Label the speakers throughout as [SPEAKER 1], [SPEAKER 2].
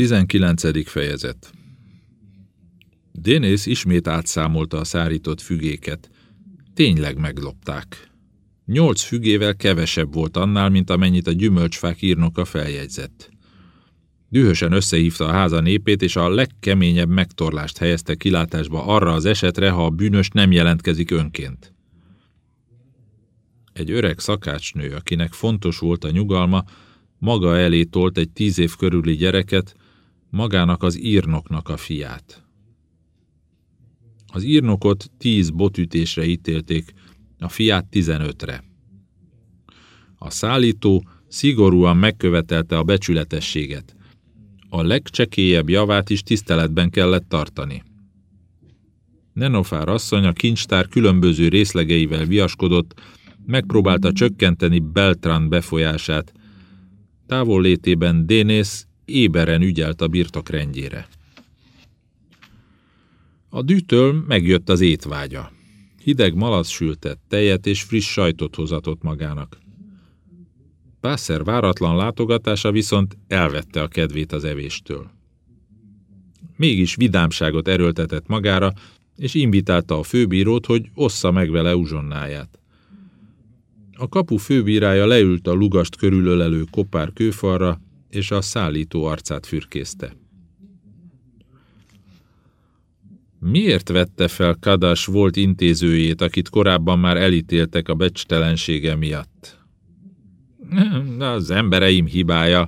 [SPEAKER 1] 19. fejezet Dénész ismét átszámolta a szárított fügéket. Tényleg meglopták. Nyolc fügével kevesebb volt annál, mint amennyit a gyümölcsfák írnoka feljegyzett. Dühösen összehívta a háza népét, és a legkeményebb megtorlást helyezte kilátásba arra az esetre, ha a bűnös nem jelentkezik önként. Egy öreg szakácsnő, akinek fontos volt a nyugalma, maga elé tolt egy tíz év körüli gyereket, magának az írnoknak a fiát. Az írnokot tíz botütésre ítélték, a fiát tizenötre. A szállító szigorúan megkövetelte a becsületességet. A legcsekélyebb javát is tiszteletben kellett tartani. Nenofár asszony a kincstár különböző részlegeivel viaskodott, megpróbálta csökkenteni Beltran befolyását. Távol létében Dénész éberen ügyelt a birtok rendjére. A dűtől megjött az étvágya. Hideg malac sültett tejet és friss sajtot hozatott magának. Pászer váratlan látogatása viszont elvette a kedvét az evéstől. Mégis vidámságot erőltetett magára, és invitálta a főbírót, hogy ossza meg vele uzsonnáját. A kapu főbírája leült a lugast körülölelő kopár kőfalra, és a szállító arcát fürkészte. Miért vette fel Kadas volt intézőjét, akit korábban már elítéltek a becstelensége miatt? Az embereim hibája.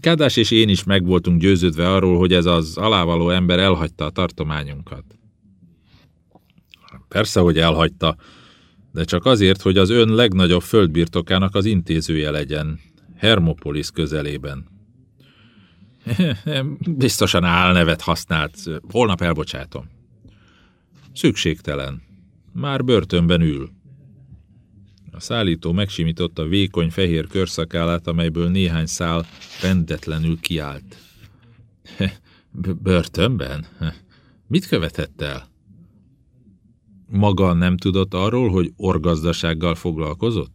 [SPEAKER 1] Kadas és én is meg voltunk győződve arról, hogy ez az alávaló ember elhagyta a tartományunkat. Persze, hogy elhagyta, de csak azért, hogy az ön legnagyobb földbirtokának az intézője legyen, Hermopolis közelében. Biztosan álnevet használt. Holnap elbocsátom. Szükségtelen. Már börtönben ül. A szállító megsimította vékony fehér körszakálát, amelyből néhány szál rendetlenül kiállt. Börtönben? Mit követett el? Maga nem tudott arról, hogy orgazdasággal foglalkozott?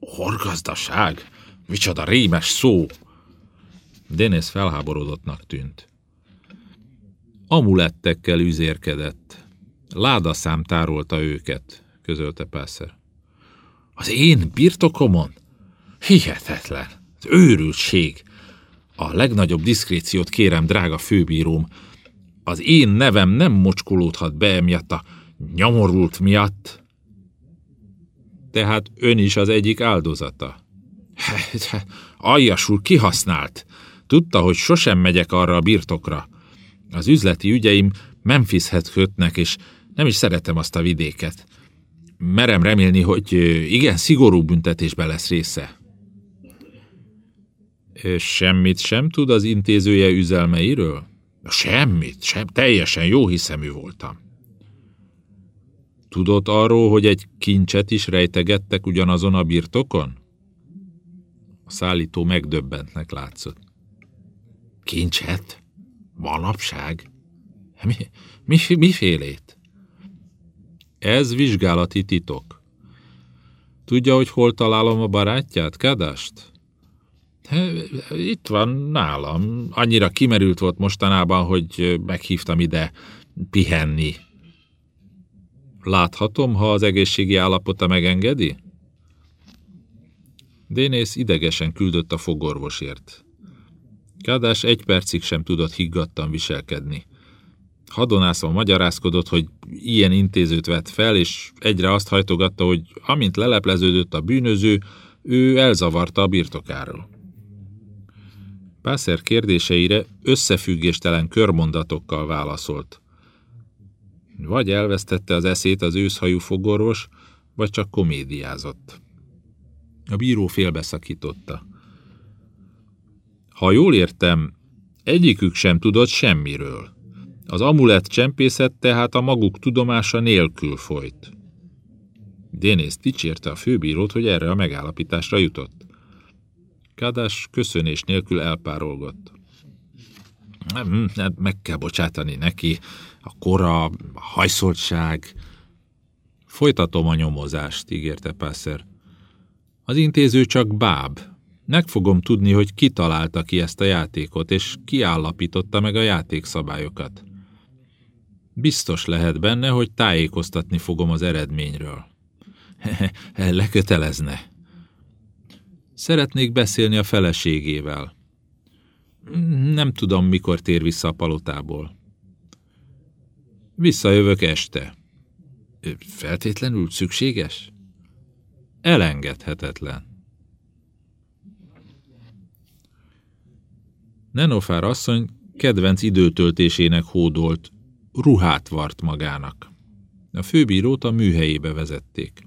[SPEAKER 1] Orgazdaság? Micsoda rémes szó! Dénész felháborodottnak tűnt. Amulettekkel üzérkedett. Ládaszám tárolta őket, közölte Pászer. Az én birtokomon? Hihetetlen. Az őrültség. A legnagyobb diszkréciót kérem, drága főbíróm. Az én nevem nem mocskolódhat be emiatt a nyomorult miatt. Tehát ön is az egyik áldozata. Aljas kihasznált. Tudta, hogy sosem megyek arra a birtokra. Az üzleti ügyeim Memphishez kötnek, és nem is szeretem azt a vidéket. Merem remélni, hogy igen szigorú büntetésben lesz része. Semmit sem tud az intézője üzelmeiről? Semmit, sem, teljesen jó hiszemű voltam. Tudott arról, hogy egy kincset is rejtegettek ugyanazon a birtokon? A szállító megdöbbentnek látszott. Kincset? Manapság? Mi, mi, mifélét? Ez vizsgálati titok. Tudja, hogy hol találom a barátját, Kedást? Itt van nálam. Annyira kimerült volt mostanában, hogy meghívtam ide pihenni. Láthatom, ha az egészségi állapota megengedi? Dénész idegesen küldött a fogorvosért. Kádás egy percig sem tudott higgadtan viselkedni. Hadonászva magyarázkodott, hogy ilyen intézőt vett fel, és egyre azt hajtogatta, hogy amint lelepleződött a bűnöző, ő elzavarta a birtokáról. Pászer kérdéseire összefüggéstelen körmondatokkal válaszolt. Vagy elvesztette az eszét az őszhajú fogorvos, vagy csak komédiázott. A bíró félbeszakította. Ha jól értem, egyikük sem tudott semmiről. Az amulett csempészet tehát a maguk tudomása nélkül folyt. Dénész dicsérte a főbírót, hogy erre a megállapításra jutott. Kádás köszönés nélkül elpárolgott. Nem, meg kell bocsátani neki. A kora, a hajszoltság. Folytatom a nyomozást, ígérte Pászer. Az intéző csak báb, Meg fogom tudni, hogy ki találta ki ezt a játékot, és ki állapította meg a játékszabályokat. Biztos lehet benne, hogy tájékoztatni fogom az eredményről. Lekötelezne. Szeretnék beszélni a feleségével. Nem tudom, mikor tér vissza a palotából. Visszajövök este. Feltétlenül szükséges? Elengedhetetlen. Nenofár asszony kedvenc időtöltésének hódolt, ruhát vart magának. A főbírót a műhelyébe vezették.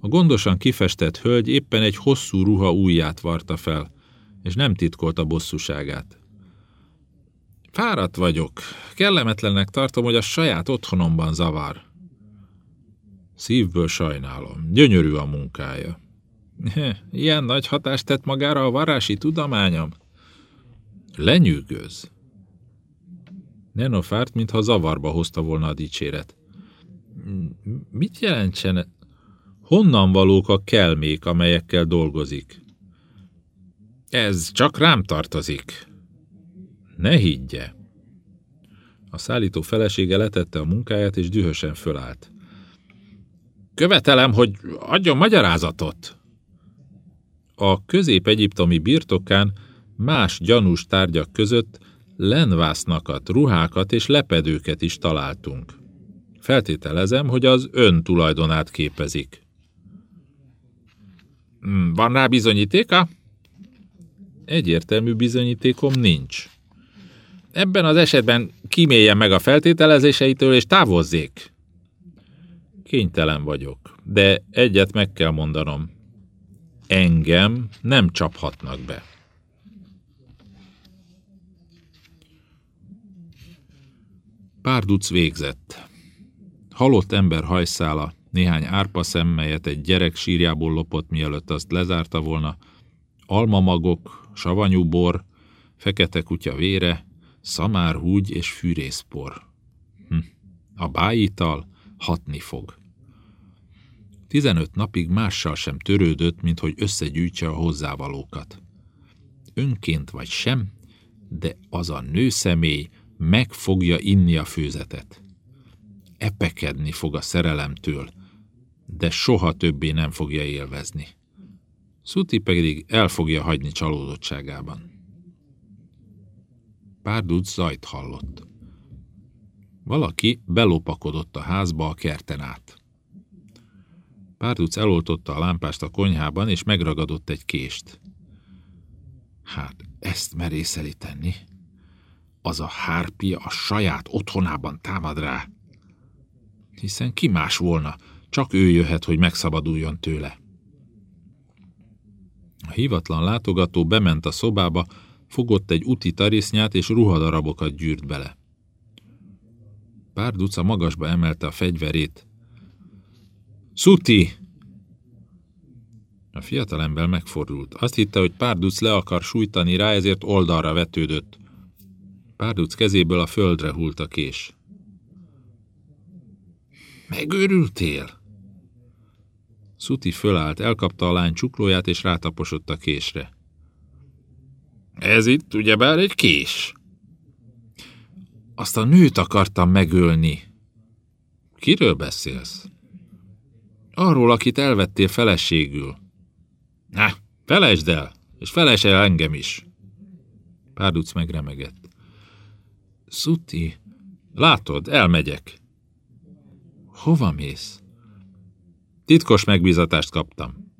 [SPEAKER 1] A gondosan kifestett hölgy éppen egy hosszú ruha ujját varta fel, és nem titkolta bosszúságát. Fáradt vagyok. Kellemetlennek tartom, hogy a saját otthonomban zavar. Szívből sajnálom. Gyönyörű a munkája. Ilyen nagy hatást tett magára a varási tudományom? Lenyűgöz. Nenofárt, mintha zavarba hozta volna a dicséret. Mit jelentsen? Honnan valók a kelmék, amelyekkel dolgozik? Ez csak rám tartozik. Ne higgye. A szállító felesége letette a munkáját, és dühösen fölállt. Követelem, hogy adjon magyarázatot. A közép-egyiptomi birtokán más gyanús tárgyak között lenvásznakat, ruhákat és lepedőket is találtunk. Feltételezem, hogy az ön tulajdonát képezik. Hmm, van rá bizonyítéka? Egyértelmű bizonyítékom nincs. Ebben az esetben kiméljen meg a feltételezéseitől és távozzék. Kénytelen vagyok, de egyet meg kell mondanom. Engem nem csaphatnak be. Párduc végzett. Halott ember hajszála, néhány árpa szem, melyet egy gyerek sírjából lopott, mielőtt azt lezárta volna, almamagok, savanyú bor, fekete kutya vére, szamárhúgy és fűrészpor. Hm. A bájital hatni fog. Tizenöt napig mással sem törődött, mint hogy összegyűjtse a hozzávalókat. Önként vagy sem, de az a nőszemély meg fogja inni a főzetet. Epekedni fog a szerelemtől, de soha többé nem fogja élvezni. Szuti pedig el fogja hagyni csalódottságában. Párduc zajt hallott. Valaki belopakodott a házba a kerten át. Párduc eloltotta a lámpást a konyhában, és megragadott egy kést. Hát, ezt merészeli tenni? Az a hárpia a saját otthonában támad rá. Hiszen ki más volna, csak ő jöhet, hogy megszabaduljon tőle. A hivatlan látogató bement a szobába, fogott egy uti tarisznyát és ruhadarabokat gyűrt bele. Pár duca magasba emelte a fegyverét. Szuti! A fiatalember megfordult. Azt hitte, hogy Párduc le akar sújtani rá, ezért oldalra vetődött. Párduc kezéből a földre hult a kés. Megőrültél? Szuti fölállt, elkapta a lány csuklóját, és rátaposott a késre. Ez itt ugyebár egy kés. Azt a nőt akartam megölni. Kiről beszélsz? Arról, akit elvettél feleségül. Na, felejtsd el, és felejtsd el engem is. Párduc megremegett. Szuti, látod, elmegyek. Hova mész? Titkos megbízatást kaptam.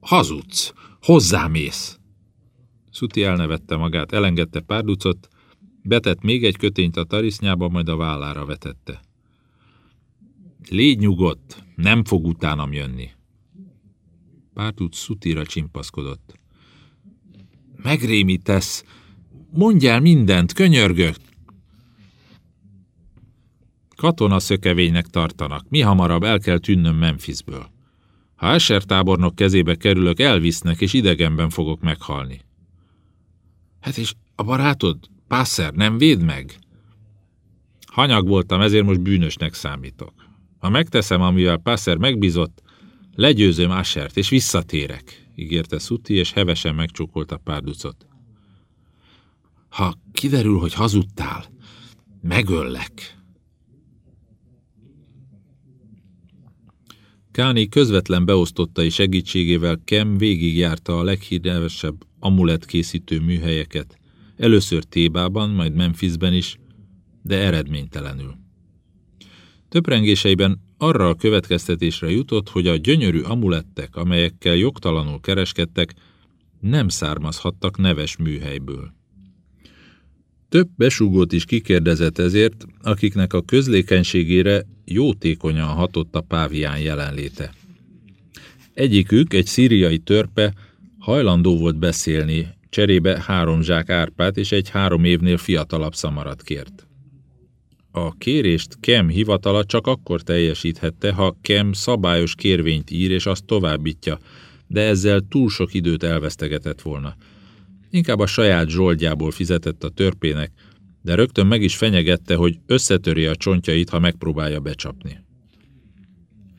[SPEAKER 1] Hazudsz, hozzámész. Szuti elnevette magát, elengedte párducot, betett még egy kötényt a tarisznyába, majd a vállára vetette. Légy nyugodt, nem fog utánam jönni. Párduc Szutira csimpaszkodott. Megrémítesz, mondj el mindent, könyörgök! Katona szökevénynek tartanak, mi hamarabb el kell tűnnöm Memphisből. Ha Escher tábornok kezébe kerülök, elvisznek, és idegenben fogok meghalni. Hát és a barátod, Pászer, nem véd meg? Hanyag voltam, ezért most bűnösnek számítok. Ha megteszem, amivel Pászer megbízott, legyőzöm Asert, és visszatérek. ígérte Szuti, és hevesen megcsókolta párducot. Ha kiderül, hogy hazudtál, megöllek. Káni közvetlen beosztottai segítségével Kem végigjárta a leghíresebb amulet készítő műhelyeket, először Tébában, majd Memphisben is, de eredménytelenül. Töprengéseiben arra a következtetésre jutott, hogy a gyönyörű amulettek, amelyekkel jogtalanul kereskedtek, nem származhattak neves műhelyből. Több besúgót is kikérdezett ezért, akiknek a közlékenységére jótékonyan hatott a pávián jelenléte. Egyikük, egy szíriai törpe, hajlandó volt beszélni, cserébe három zsák árpát és egy három évnél fiatalabb szamarat kért. A kérést Kem hivatala csak akkor teljesíthette, ha Kem szabályos kérvényt ír és azt továbbítja, de ezzel túl sok időt elvesztegetett volna. Inkább a saját zsoldjából fizetett a törpének, de rögtön meg is fenyegette, hogy összetöri a csontjait, ha megpróbálja becsapni.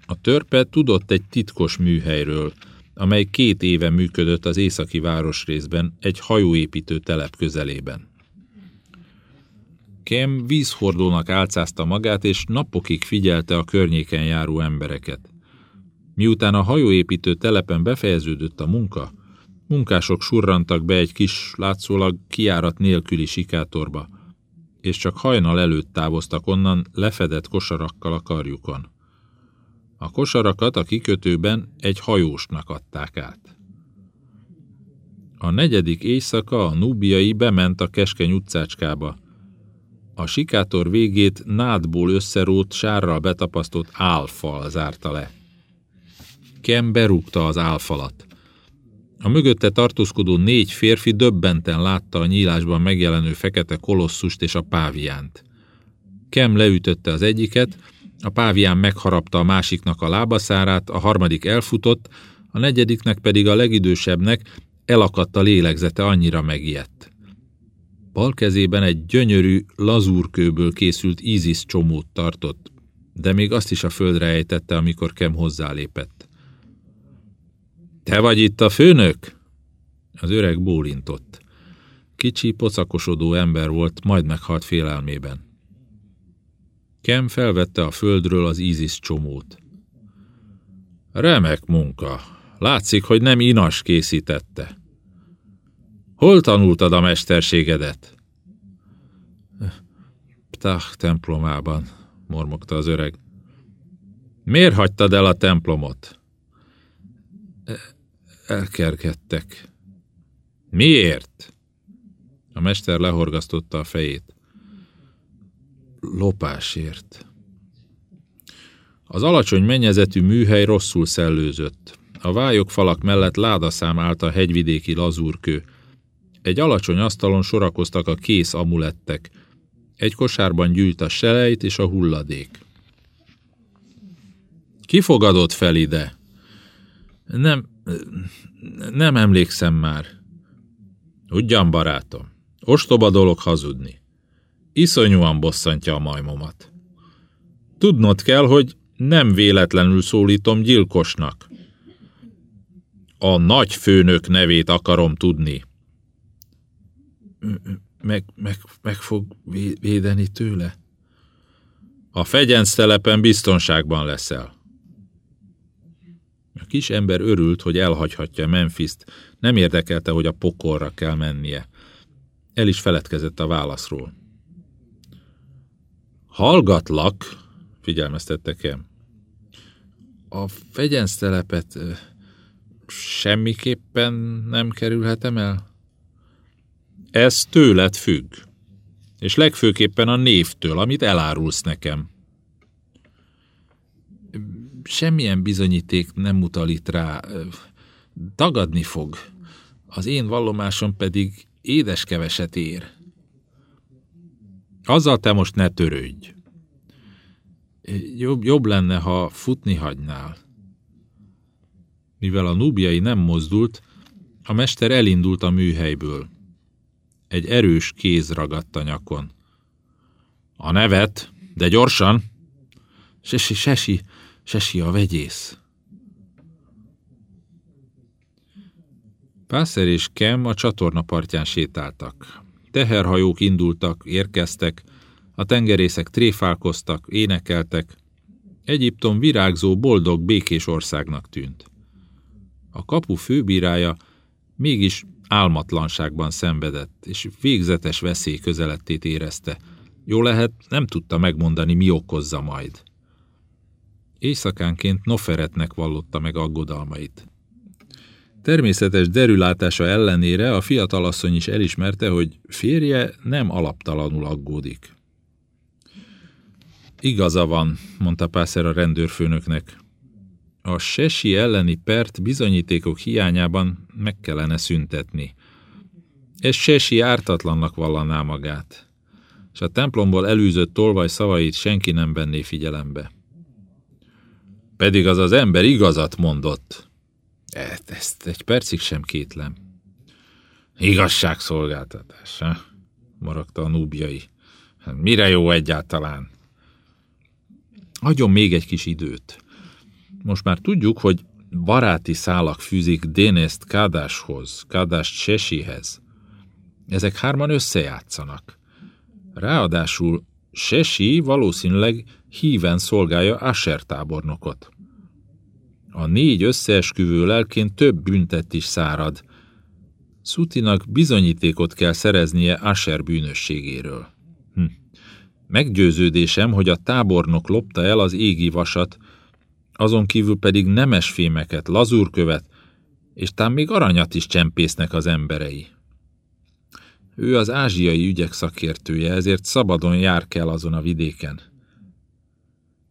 [SPEAKER 1] A törpe tudott egy titkos műhelyről, amely két éve működött az északi városrészben, egy hajóépítő telep közelében. Kem vízhordónak álcázta magát, és napokig figyelte a környéken járó embereket. Miután a hajóépítő telepen befejeződött a munka, munkások surrantak be egy kis, látszólag kiárat nélküli sikátorba, és csak hajnal előtt távoztak onnan lefedett kosarakkal a karjukon. A kosarakat a kikötőben egy hajósnak adták át. A negyedik éjszaka a núbiai bement a keskeny utcácskába. A sikátor végét nádból összerót, sárral betapasztott álfal zárta le. Kem berúgta az álfalat. A mögötte tartózkodó négy férfi döbbenten látta a nyílásban megjelenő fekete kolosszust és a páviánt. Kem leütötte az egyiket, a pávián megharapta a másiknak a lábaszárát, a harmadik elfutott, a negyediknek pedig a legidősebbnek elakadt a lélegzete, annyira megijedt. Bal kezében egy gyönyörű, lazúrkőből készült ízis csomót tartott, de még azt is a földre ejtette, amikor Kem hozzálépett. Te vagy itt a főnök? Az öreg bólintott. Kicsi, pocakosodó ember volt, majd meghalt félelmében. Kem felvette a földről az ízis csomót. Remek munka. Látszik, hogy nem Inas készítette. Hol tanultad a mesterségedet? Ptah templomában, mormogta az öreg. Miért hagytad el a templomot? Elkergettek. Miért? A mester lehorgasztotta a fejét lopásért. Az alacsony mennyezetű műhely rosszul szellőzött. A vályok falak mellett ládaszám állt a hegyvidéki lazúrkő. Egy alacsony asztalon sorakoztak a kész amulettek. Egy kosárban gyűlt a selejt és a hulladék. Ki fogadott fel ide? Nem, nem emlékszem már. Ugyan, barátom, ostoba dolog hazudni. Iszonyúan bosszantja a majmomat. Tudnod kell, hogy nem véletlenül szólítom gyilkosnak. A nagy főnök nevét akarom tudni. Meg, meg, meg fog védeni tőle? A fegyenc telepen biztonságban leszel. A kis ember örült, hogy elhagyhatja Memphis-t, nem érdekelte, hogy a pokolra kell mennie. El is feledkezett a válaszról. Hallgatlak, figyelmeztette Kem. A fegyensztelepet semmiképpen nem kerülhetem el? Ez tőled függ. És legfőképpen a névtől, amit elárulsz nekem. Semmilyen bizonyíték nem mutal itt rá. Tagadni fog. Az én vallomásom pedig édes keveset ér. Azzal te most ne törődj. Jobb, jobb lenne, ha futni hagynál. Mivel a nubiai nem mozdult, a mester elindult a műhelyből. Egy erős kéz ragadt a nyakon. A nevet, de gyorsan! Sesi, sesi, sesi a vegyész. Pászer és Kem a csatorna partján sétáltak. Teherhajók indultak, érkeztek, a tengerészek tréfálkoztak, énekeltek. Egyiptom virágzó, boldog, békés országnak tűnt. A kapu főbírája mégis álmatlanságban szenvedett, és végzetes veszély közelettét érezte. Jó lehet, nem tudta megmondani, mi okozza majd. Éjszakánként Noferetnek vallotta meg aggodalmait. Természetes derülátása ellenére a fiatalasszony is elismerte, hogy férje nem alaptalanul aggódik. Igaza van, mondta Pászer a rendőrfőnöknek. A sesi elleni pert bizonyítékok hiányában meg kellene szüntetni. Ez sesi ártatlannak vallaná magát, és a templomból elűzött tolvaj szavait senki nem venné figyelembe. Pedig az az ember igazat mondott. Ezt, ezt egy percig sem kétlem. Igazságszolgáltatás, ha? maragta a núbjai. Mire jó egyáltalán? Adjon még egy kis időt. Most már tudjuk, hogy baráti szálak fűzik Dénészt Kádáshoz, Kádás Sesihez. Ezek hárman összejátszanak. Ráadásul Sesi valószínűleg híven szolgálja Asher tábornokot. A négy összeesküvő lelkén több büntet is szárad. Szutinak bizonyítékot kell szereznie Asher bűnösségéről. Hm. Meggyőződésem, hogy a tábornok lopta el az égi vasat, azon kívül pedig nemes fémeket, lazúrkövet, és tám még aranyat is csempésznek az emberei. Ő az ázsiai ügyek szakértője, ezért szabadon jár kell azon a vidéken.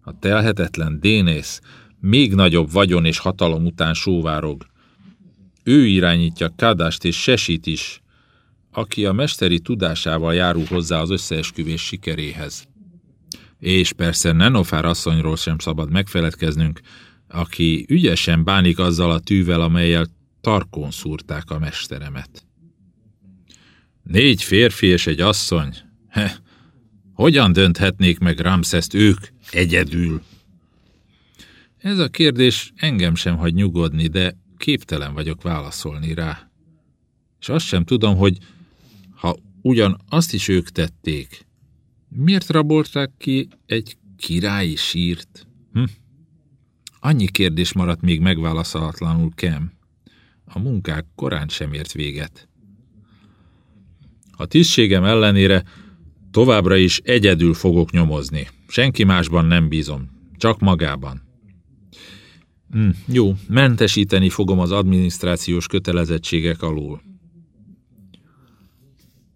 [SPEAKER 1] A telhetetlen Dénész még nagyobb vagyon és hatalom után sóvárog. Ő irányítja Kadást és Sesit is, aki a mesteri tudásával járul hozzá az összeesküvés sikeréhez. És persze Nenofár asszonyról sem szabad megfeledkeznünk, aki ügyesen bánik azzal a tűvel, amelyel tarkon szúrták a mesteremet. Négy férfi és egy asszony? He, hogyan dönthetnék meg Ramszeszt ők egyedül? Ez a kérdés engem sem hagy nyugodni, de képtelen vagyok válaszolni rá. És azt sem tudom, hogy ha ugyan azt is ők tették, miért rabolták ki egy királyi sírt? Hm? Annyi kérdés maradt még megválaszolatlanul Kem. A munkák korán sem ért véget. A tisztségem ellenére továbbra is egyedül fogok nyomozni. Senki másban nem bízom, csak magában. Hm, jó, mentesíteni fogom az adminisztrációs kötelezettségek alól.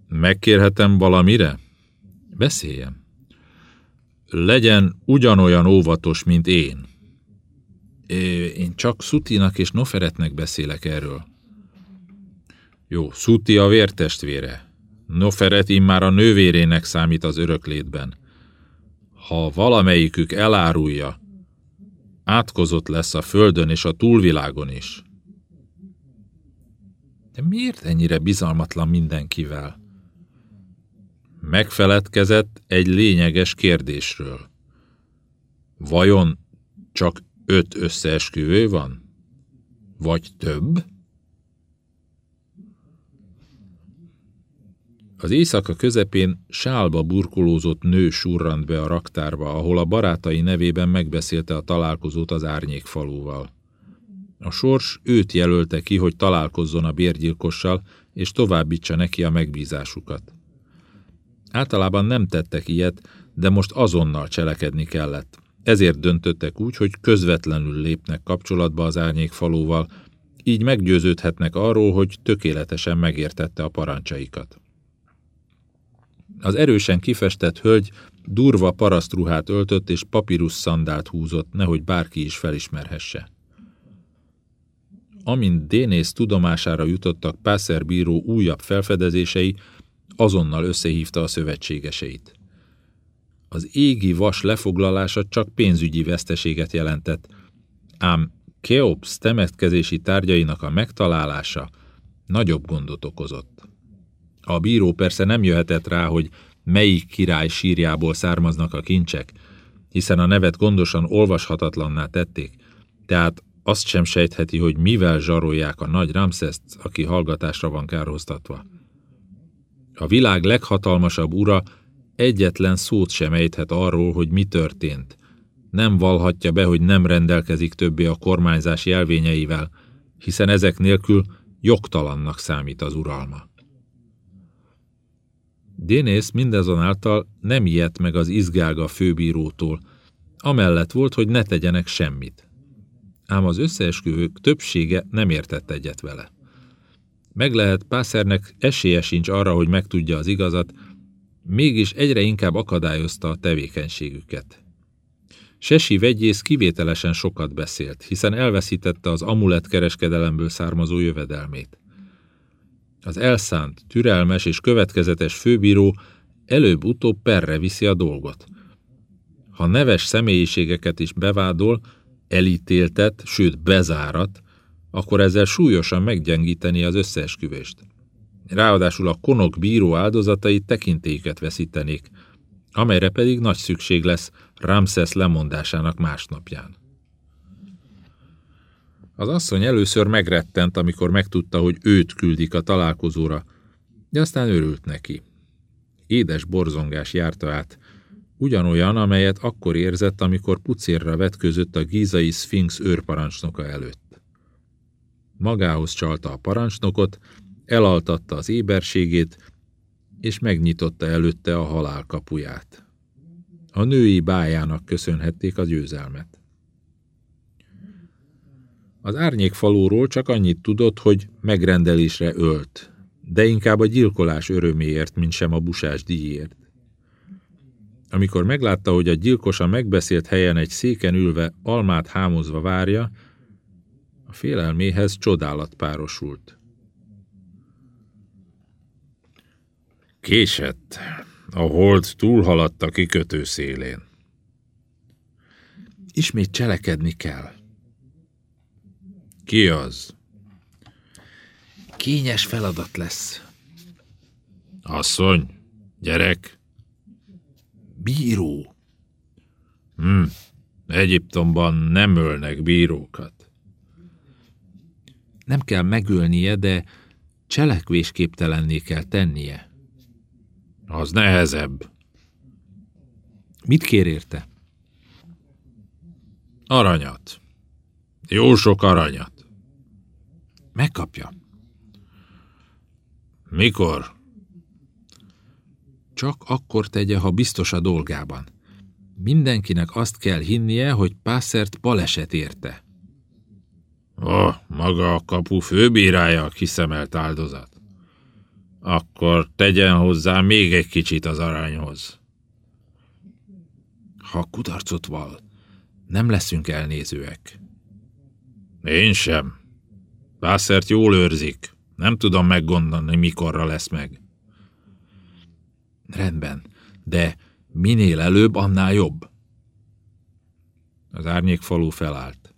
[SPEAKER 1] Megkérhetem valamire? Beszéljem. Legyen ugyanolyan óvatos, mint én. Én csak Szutinak és Noferetnek beszélek erről. Jó, Szuti a vértestvére. Noferet immár a nővérének számít az öröklétben. Ha valamelyikük elárulja, átkozott lesz a földön és a túlvilágon is. De miért ennyire bizalmatlan mindenkivel? Megfeledkezett egy lényeges kérdésről. Vajon csak öt összeesküvő van? Vagy több? Az éjszaka közepén sálba burkolózott nő surrant be a raktárba, ahol a barátai nevében megbeszélte a találkozót az árnyékfalúval. A sors őt jelölte ki, hogy találkozzon a bérgyilkossal, és továbbítsa neki a megbízásukat. Általában nem tettek ilyet, de most azonnal cselekedni kellett. Ezért döntöttek úgy, hogy közvetlenül lépnek kapcsolatba az árnyékfalúval, így meggyőződhetnek arról, hogy tökéletesen megértette a parancsaikat. Az erősen kifestett hölgy durva parasztruhát öltött és papírus szandált húzott, nehogy bárki is felismerhesse. Amint Dénész tudomására jutottak Pászer bíró újabb felfedezései, azonnal összehívta a szövetségeseit. Az égi vas lefoglalása csak pénzügyi veszteséget jelentett, ám Keops temetkezési tárgyainak a megtalálása nagyobb gondot okozott. A bíró persze nem jöhetett rá, hogy melyik király sírjából származnak a kincsek, hiszen a nevet gondosan olvashatatlanná tették, tehát azt sem sejtheti, hogy mivel zsarolják a nagy Ramszeszt, aki hallgatásra van kárhoztatva. A világ leghatalmasabb ura egyetlen szót sem ejthet arról, hogy mi történt. Nem valhatja be, hogy nem rendelkezik többé a kormányzás jelvényeivel, hiszen ezek nélkül jogtalannak számít az uralma. Dénész mindezonáltal nem ijedt meg az izgága főbírótól, amellett volt, hogy ne tegyenek semmit. Ám az összeesküvők többsége nem értett egyet vele. Meg lehet Pászernek esélye sincs arra, hogy megtudja az igazat, mégis egyre inkább akadályozta a tevékenységüket. Sesi vegyész kivételesen sokat beszélt, hiszen elveszítette az amulet kereskedelemből származó jövedelmét. Az elszánt, türelmes és következetes főbíró előbb-utóbb perre viszi a dolgot. Ha neves személyiségeket is bevádol, elítéltet, sőt bezárat, akkor ezzel súlyosan meggyengíteni az összeesküvést. Ráadásul a konok bíró áldozatai tekintélyüket veszítenék, amelyre pedig nagy szükség lesz Ramses lemondásának másnapján. Az asszony először megrettent, amikor megtudta, hogy őt küldik a találkozóra, de aztán örült neki. Édes borzongás járta át, ugyanolyan, amelyet akkor érzett, amikor pucérra vetközött a gízai szfinx őrparancsnoka előtt. Magához csalta a parancsnokot, elaltatta az éberségét, és megnyitotta előtte a halál kapuját. A női bájának köszönhették a győzelmet. Az árnyék falóról csak annyit tudott, hogy megrendelésre ölt, de inkább a gyilkolás öröméért, mint sem a busás díjért. Amikor meglátta, hogy a gyilkosa megbeszélt helyen egy széken ülve, almát hámozva várja, a félelméhez csodálat párosult. Késett. A hold túlhaladt a kikötő szélén. Ismét cselekedni kell. Ki az? Kényes feladat lesz. Asszony, gyerek. Bíró. Hm, Egyiptomban nem ölnek bírókat. Nem kell megölnie, de cselekvésképtelenné kell tennie. Az nehezebb. Mit kér érte? Aranyat. Jó sok aranyat. Megkapja. Mikor? Csak akkor tegye, ha biztos a dolgában. Mindenkinek azt kell hinnie, hogy Pászert baleset érte. Oh, maga a kapu főbírája a kiszemelt áldozat. Akkor tegyen hozzá még egy kicsit az aranyhoz. Ha kudarcot val, nem leszünk elnézőek. Én sem. Pászert jól őrzik. Nem tudom meggondolni, mikorra lesz meg. Rendben, de minél előbb, annál jobb. Az árnyék falu felállt.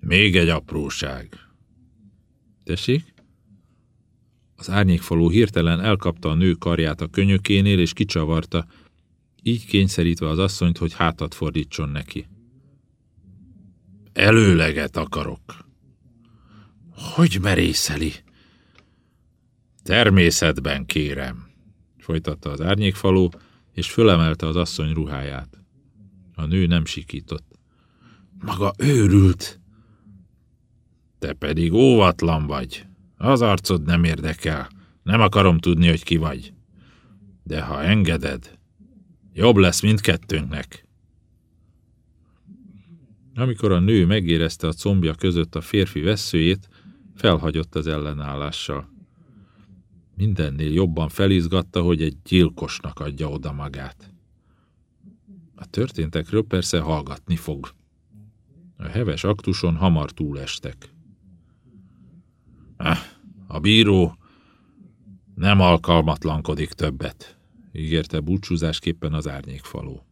[SPEAKER 1] Még egy apróság. Tessék? Az árnyékfalú hirtelen elkapta a nő karját a könyökénél, és kicsavarta, így kényszerítve az asszonyt, hogy hátat fordítson neki. Előleget akarok. Hogy merészeli? Természetben kérem, folytatta az árnyékfaló, és fölemelte az asszony ruháját. A nő nem sikított. Maga őrült. Te pedig óvatlan vagy. Az arcod nem érdekel. Nem akarom tudni, hogy ki vagy. De ha engeded, jobb lesz mindkettőnknek. Amikor a nő megérezte a combja között a férfi veszőjét, felhagyott az ellenállással. Mindennél jobban felizgatta, hogy egy gyilkosnak adja oda magát. A történtekről persze hallgatni fog. A heves aktuson hamar túlestek. A bíró nem alkalmatlankodik többet, ígérte búcsúzásképpen az árnyékfaló.